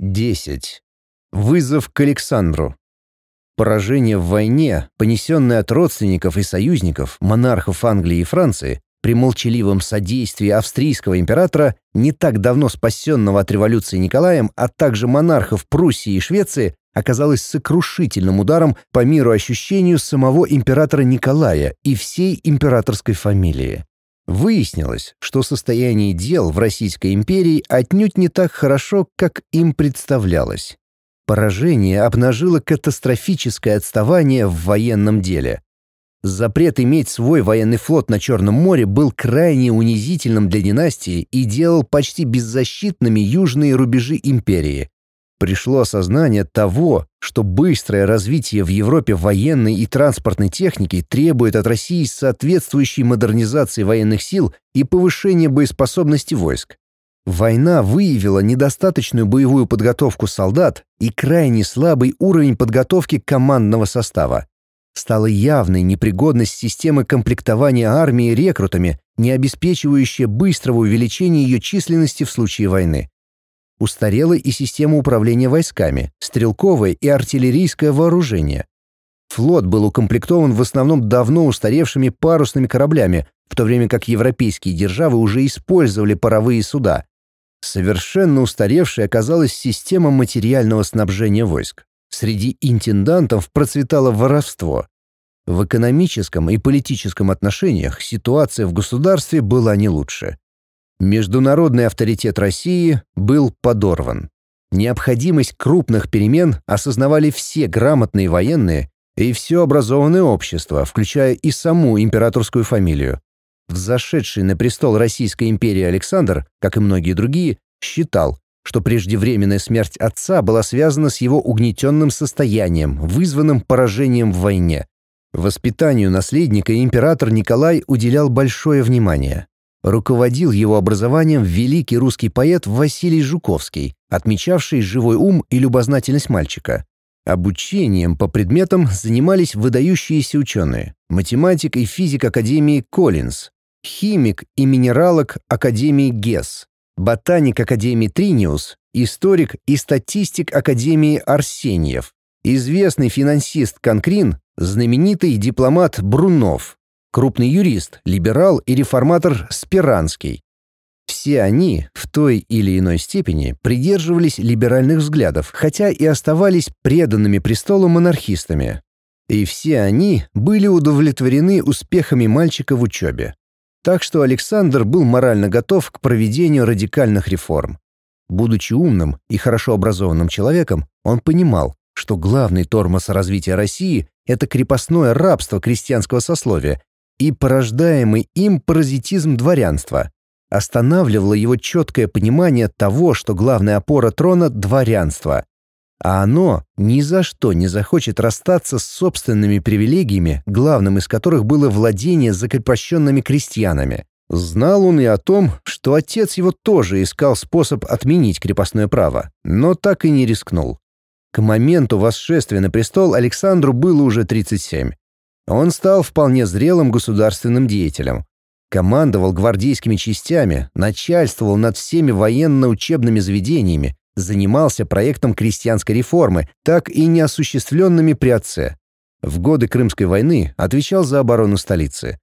10. Вызов к Александру. Поражение в войне, понесенное от родственников и союзников, монархов Англии и Франции, при молчаливом содействии австрийского императора, не так давно спасенного от революции Николаем, а также монархов Пруссии и Швеции, оказалось сокрушительным ударом по миру ощущению самого императора Николая и всей императорской фамилии. Выяснилось, что состояние дел в Российской империи отнюдь не так хорошо, как им представлялось. Поражение обнажило катастрофическое отставание в военном деле. Запрет иметь свой военный флот на Черном море был крайне унизительным для династии и делал почти беззащитными южные рубежи империи, пришло осознание того, что быстрое развитие в Европе военной и транспортной техники требует от России соответствующей модернизации военных сил и повышения боеспособности войск. Война выявила недостаточную боевую подготовку солдат и крайне слабый уровень подготовки командного состава. Стала явной непригодность системы комплектования армии рекрутами, не обеспечивающая быстрого увеличения ее численности в случае войны. Устарела и система управления войсками, стрелковое и артиллерийское вооружение. Флот был укомплектован в основном давно устаревшими парусными кораблями, в то время как европейские державы уже использовали паровые суда. Совершенно устаревшей оказалась система материального снабжения войск. Среди интендантов процветало воровство. В экономическом и политическом отношениях ситуация в государстве была не лучше. Международный авторитет России был подорван. Необходимость крупных перемен осознавали все грамотные военные и все образованное общество, включая и саму императорскую фамилию. Взошедший на престол Российской империи Александр, как и многие другие, считал, что преждевременная смерть отца была связана с его угнетенным состоянием, вызванным поражением в войне. Воспитанию наследника император Николай уделял большое внимание. Руководил его образованием великий русский поэт Василий Жуковский, отмечавший живой ум и любознательность мальчика. Обучением по предметам занимались выдающиеся ученые, математик и физик Академии Коллинз, химик и минералог Академии Гесс, ботаник Академии Триниус, историк и статистик Академии Арсеньев, известный финансист Конкрин, знаменитый дипломат Брунов, крупный юрист, либерал и реформатор Спиранский. Все они в той или иной степени придерживались либеральных взглядов, хотя и оставались преданными престолу монархистами. И все они были удовлетворены успехами мальчика в учебе. Так что Александр был морально готов к проведению радикальных реформ. Будучи умным и хорошо образованным человеком, он понимал, что главный тормоз развития России — это крепостное рабство крестьянского сословия и порождаемый им паразитизм дворянства. Останавливало его четкое понимание того, что главная опора трона — дворянство. А оно ни за что не захочет расстаться с собственными привилегиями, главным из которых было владение закрепощенными крестьянами. Знал он и о том, что отец его тоже искал способ отменить крепостное право, но так и не рискнул. К моменту восшествия на престол Александру было уже 37. Он стал вполне зрелым государственным деятелем. Командовал гвардейскими частями, начальствовал над всеми военно-учебными заведениями, занимался проектом крестьянской реформы, так и неосуществленными при отце. В годы Крымской войны отвечал за оборону столицы.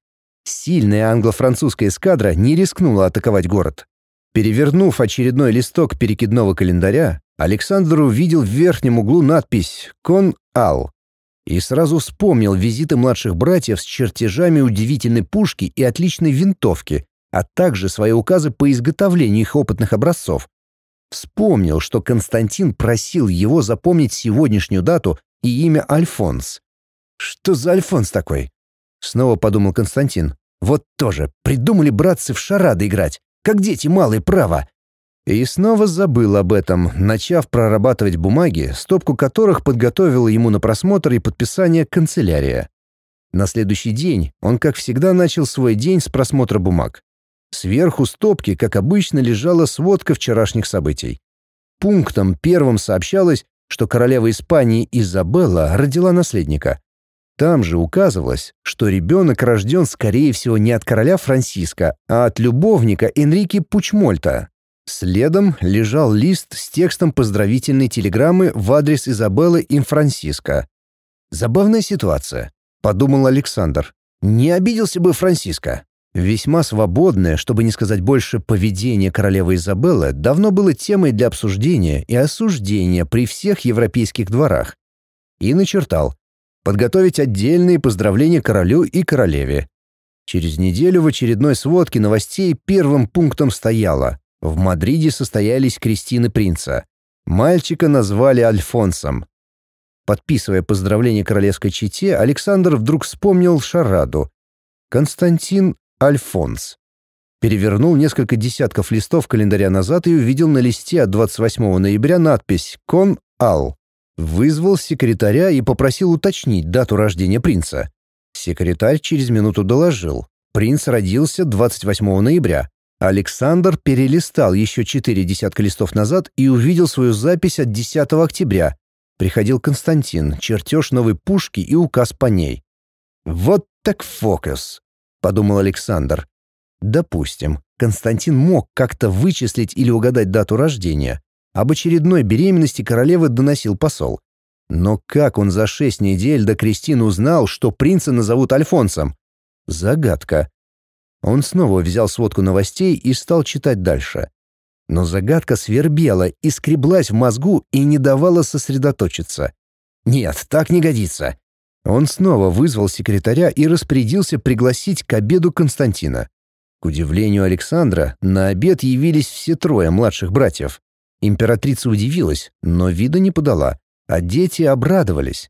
Сильная англо-французская эскадра не рискнула атаковать город. Перевернув очередной листок перекидного календаря, Александр увидел в верхнем углу надпись «Кон-Ал» и сразу вспомнил визиты младших братьев с чертежами удивительной пушки и отличной винтовки, а также свои указы по изготовлению их опытных образцов. Вспомнил, что Константин просил его запомнить сегодняшнюю дату и имя Альфонс. «Что за Альфонс такой?» Снова подумал Константин. «Вот тоже, придумали братцы в шарады играть, как дети малые, право. И снова забыл об этом, начав прорабатывать бумаги, стопку которых подготовила ему на просмотр и подписание канцелярия. На следующий день он, как всегда, начал свой день с просмотра бумаг. Сверху стопки, как обычно, лежала сводка вчерашних событий. Пунктом первым сообщалось, что королева Испании Изабелла родила наследника. Там же указывалось, что ребенок рожден, скорее всего, не от короля Франциска, а от любовника Энрике Пучмольта, Следом лежал лист с текстом поздравительной телеграммы в адрес Изабеллы и Франциско. «Забавная ситуация», — подумал Александр. «Не обиделся бы Франциско. Весьма свободное, чтобы не сказать больше, поведение королевы Изабеллы давно было темой для обсуждения и осуждения при всех европейских дворах. И начертал подготовить отдельные поздравления королю и королеве. Через неделю в очередной сводке новостей первым пунктом стояло «В Мадриде состоялись крестины принца». Мальчика назвали Альфонсом. Подписывая поздравление королевской чете, Александр вдруг вспомнил шараду. Константин Альфонс. Перевернул несколько десятков листов календаря назад и увидел на листе от 28 ноября надпись «Кон Ал». Вызвал секретаря и попросил уточнить дату рождения принца. Секретарь через минуту доложил. Принц родился 28 ноября. Александр перелистал еще четыре десятка листов назад и увидел свою запись от 10 октября. Приходил Константин, чертеж новой пушки и указ по ней. «Вот так фокус!» — подумал Александр. Допустим, Константин мог как-то вычислить или угадать дату рождения. Об очередной беременности королевы доносил посол. Но как он за шесть недель до Кристины узнал, что принца назовут Альфонсом? Загадка. Он снова взял сводку новостей и стал читать дальше. Но загадка свербела и скреблась в мозгу и не давала сосредоточиться. Нет, так не годится. Он снова вызвал секретаря и распорядился пригласить к обеду Константина. К удивлению Александра, на обед явились все трое младших братьев. Императрица удивилась, но вида не подала, а дети обрадовались.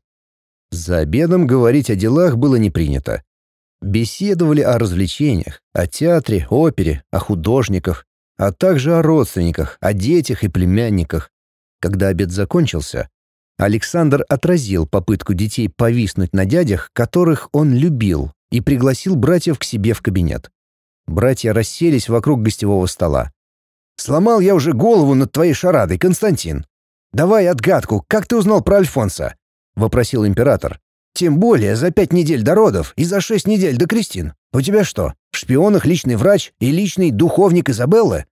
За обедом говорить о делах было не принято. Беседовали о развлечениях, о театре, опере, о художниках, а также о родственниках, о детях и племянниках. Когда обед закончился, Александр отразил попытку детей повиснуть на дядях, которых он любил, и пригласил братьев к себе в кабинет. Братья расселись вокруг гостевого стола. «Сломал я уже голову над твоей шарадой, Константин. Давай отгадку, как ты узнал про Альфонса?» — вопросил император. «Тем более за пять недель до родов и за шесть недель до крестин. У тебя что, в шпионах личный врач и личный духовник Изабеллы?»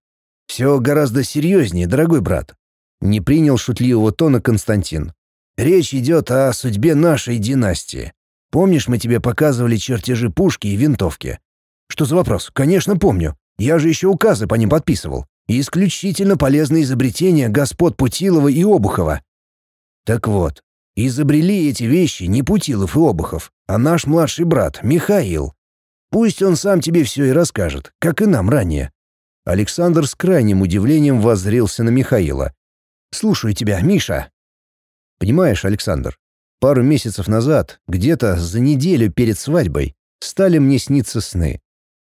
«Все гораздо серьезнее, дорогой брат», — не принял шутливого тона Константин. Речь идет о судьбе нашей династии. Помнишь, мы тебе показывали чертежи пушки и винтовки? Что за вопрос? Конечно, помню. Я же еще указы по ним подписывал. исключительно полезные изобретения господ Путилова и Обухова. Так вот, изобрели эти вещи не Путилов и Обухов, а наш младший брат Михаил. Пусть он сам тебе все и расскажет, как и нам ранее. Александр с крайним удивлением воззрился на Михаила. «Слушаю тебя, Миша», Понимаешь, Александр, пару месяцев назад, где-то за неделю перед свадьбой, стали мне сниться сны.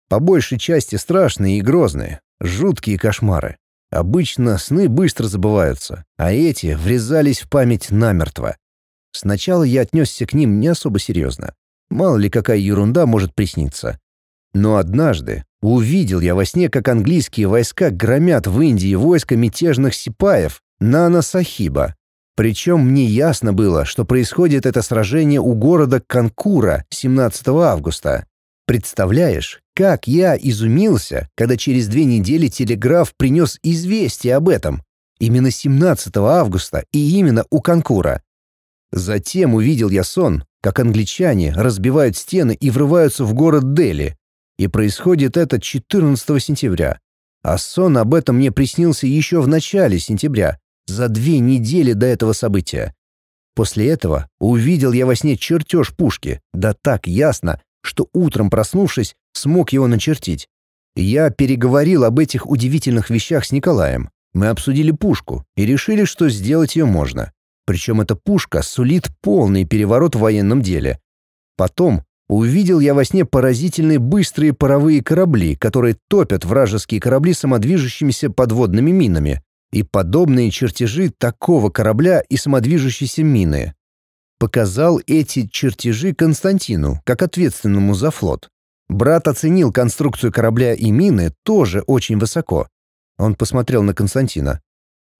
По большей части страшные и грозные, жуткие кошмары. Обычно сны быстро забываются, а эти врезались в память намертво. Сначала я отнесся к ним не особо серьезно. Мало ли какая ерунда может присниться. Но однажды увидел я во сне, как английские войска громят в Индии войска мятежных сипаев Нана Сахиба, причем мне ясно было, что происходит это сражение у города Канкура 17 августа. Представляешь, как я изумился, когда через две недели телеграф принес известие об этом. Именно 17 августа и именно у Канкура. Затем увидел я сон, как англичане разбивают стены и врываются в город Дели. И происходит это 14 сентября. А сон об этом мне приснился еще в начале сентября, за две недели до этого события. После этого увидел я во сне чертеж пушки, да так ясно, что утром проснувшись, смог его начертить. Я переговорил об этих удивительных вещах с Николаем. Мы обсудили пушку и решили, что сделать ее можно. Причем эта пушка сулит полный переворот в военном деле. Потом увидел я во сне поразительные быстрые паровые корабли, которые топят вражеские корабли самодвижущимися подводными минами и подобные чертежи такого корабля и самодвижущейся мины. Показал эти чертежи Константину, как ответственному за флот. Брат оценил конструкцию корабля и мины тоже очень высоко. Он посмотрел на Константина.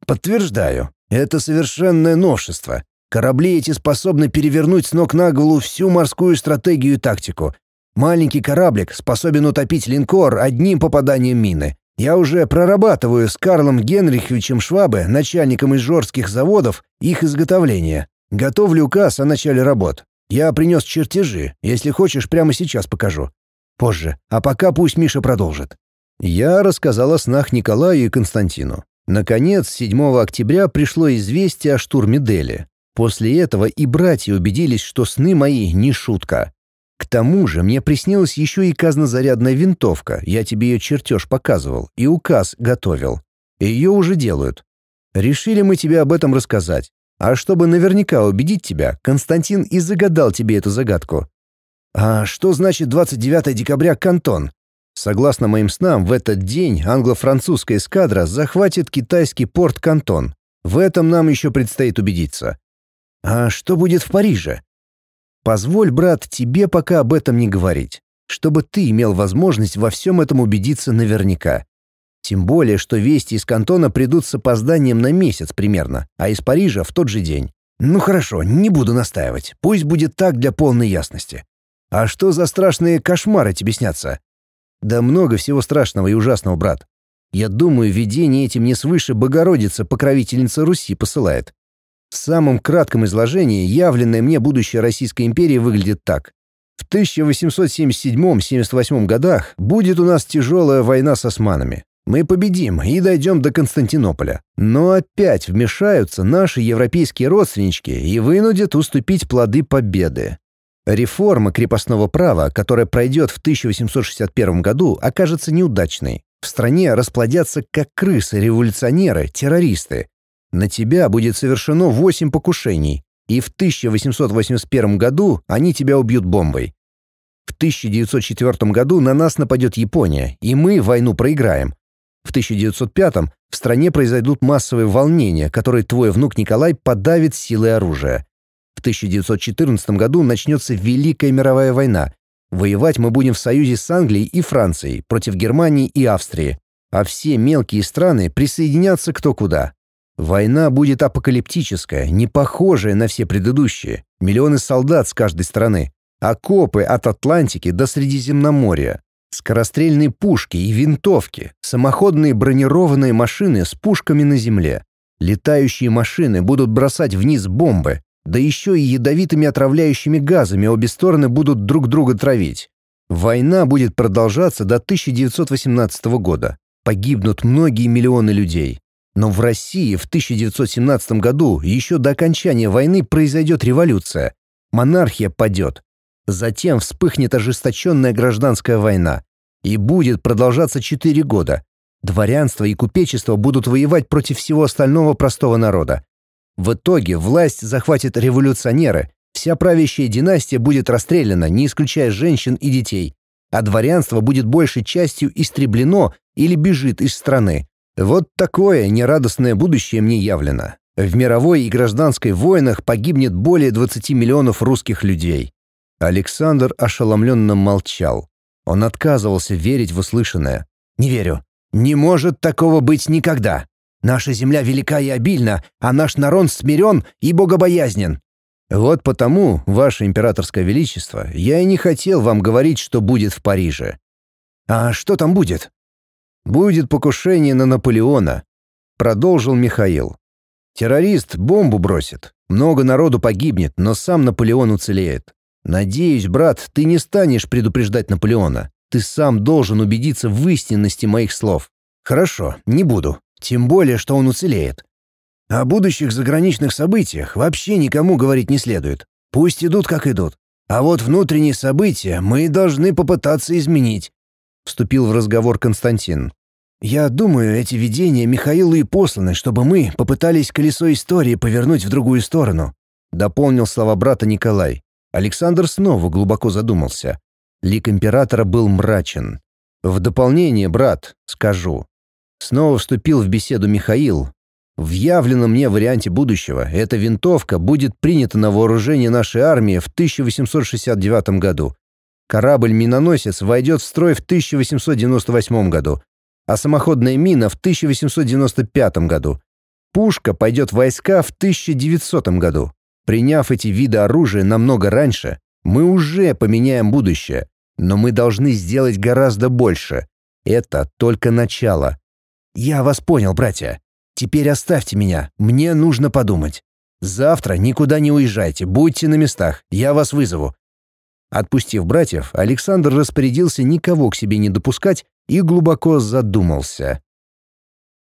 «Подтверждаю, это совершенное новшество. Корабли эти способны перевернуть с ног на голову всю морскую стратегию и тактику. Маленький кораблик способен утопить линкор одним попаданием мины. Я уже прорабатываю с Карлом Генриховичем Швабе, начальником изжорских заводов, их изготовление. Готовлю указ о начале работ. Я принес чертежи. Если хочешь, прямо сейчас покажу. Позже. А пока пусть Миша продолжит. Я рассказал о снах Николаю и Константину. Наконец, 7 октября пришло известие о штурме Дели. После этого и братья убедились, что сны мои не шутка. К тому же мне приснилась еще и казнозарядная винтовка, я тебе ее чертеж показывал, и указ готовил. Ее уже делают. Решили мы тебе об этом рассказать. А чтобы наверняка убедить тебя, Константин и загадал тебе эту загадку. А что значит 29 декабря Кантон? Согласно моим снам, в этот день англо-французская эскадра захватит китайский порт Кантон. В этом нам еще предстоит убедиться. А что будет в Париже? Позволь, брат, тебе пока об этом не говорить, чтобы ты имел возможность во всем этом убедиться наверняка. Тем более, что вести из Кантона придут с опозданием на месяц примерно, а из Парижа в тот же день. Ну хорошо, не буду настаивать. Пусть будет так для полной ясности. А что за страшные кошмары тебе снятся? Да много всего страшного и ужасного, брат. Я думаю, видение этим не свыше Богородица, покровительница Руси, посылает. В самом кратком изложении явленное мне будущее Российской империи выглядит так. В 1877-78 годах будет у нас тяжелая война с османами. Мы победим и дойдем до Константинополя. Но опять вмешаются наши европейские родственнички и вынудят уступить плоды победы. Реформа крепостного права, которая пройдет в 1861 году, окажется неудачной. В стране расплодятся как крысы революционеры, террористы, на тебя будет совершено восемь покушений, и в 1881 году они тебя убьют бомбой. В 1904 году на нас нападет Япония, и мы войну проиграем. В 1905 в стране произойдут массовые волнения, которые твой внук Николай подавит силой оружия. В 1914 году начнется Великая мировая война. Воевать мы будем в союзе с Англией и Францией против Германии и Австрии, а все мелкие страны присоединятся кто куда. Война будет апокалиптическая, не похожая на все предыдущие. Миллионы солдат с каждой стороны. Окопы от Атлантики до Средиземноморья. Скорострельные пушки и винтовки. Самоходные бронированные машины с пушками на земле. Летающие машины будут бросать вниз бомбы. Да еще и ядовитыми отравляющими газами обе стороны будут друг друга травить. Война будет продолжаться до 1918 года. Погибнут многие миллионы людей. Но в России в 1917 году, еще до окончания войны, произойдет революция. Монархия падет. Затем вспыхнет ожесточенная гражданская война. И будет продолжаться четыре года. Дворянство и купечество будут воевать против всего остального простого народа. В итоге власть захватят революционеры, вся правящая династия будет расстреляна, не исключая женщин и детей, а дворянство будет большей частью истреблено или бежит из страны. Вот такое нерадостное будущее мне явлено. В мировой и гражданской войнах погибнет более 20 миллионов русских людей. Александр ошеломленно молчал. Он отказывался верить в услышанное. «Не верю. Не может такого быть никогда. Наша земля велика и обильна, а наш народ смирен и богобоязнен. Вот потому, ваше императорское величество, я и не хотел вам говорить, что будет в Париже. А что там будет? Будет покушение на Наполеона, продолжил Михаил. Террорист бомбу бросит, много народу погибнет, но сам Наполеон уцелеет. Надеюсь, брат, ты не станешь предупреждать Наполеона. Ты сам должен убедиться в истинности моих слов. Хорошо, не буду. Тем более, что он уцелеет. О будущих заграничных событиях вообще никому говорить не следует. Пусть идут, как идут. А вот внутренние события мы должны попытаться изменить. Вступил в разговор Константин. «Я думаю, эти видения Михаилу и посланы, чтобы мы попытались колесо истории повернуть в другую сторону», — дополнил слова брата Николай. Александр снова глубоко задумался. Лик императора был мрачен. «В дополнение, брат, скажу». Снова вступил в беседу Михаил. «В явленном мне варианте будущего эта винтовка будет принята на вооружение нашей армии в 1869 году. Корабль-миноносец войдет в строй в 1898 году, а самоходная мина в 1895 году. Пушка пойдет в войска в 1900 году. Приняв эти виды оружия намного раньше, мы уже поменяем будущее, но мы должны сделать гораздо больше. Это только начало. «Я вас понял, братья. Теперь оставьте меня, мне нужно подумать. Завтра никуда не уезжайте, будьте на местах, я вас вызову». Отпустив братьев, Александр распорядился никого к себе не допускать и глубоко задумался.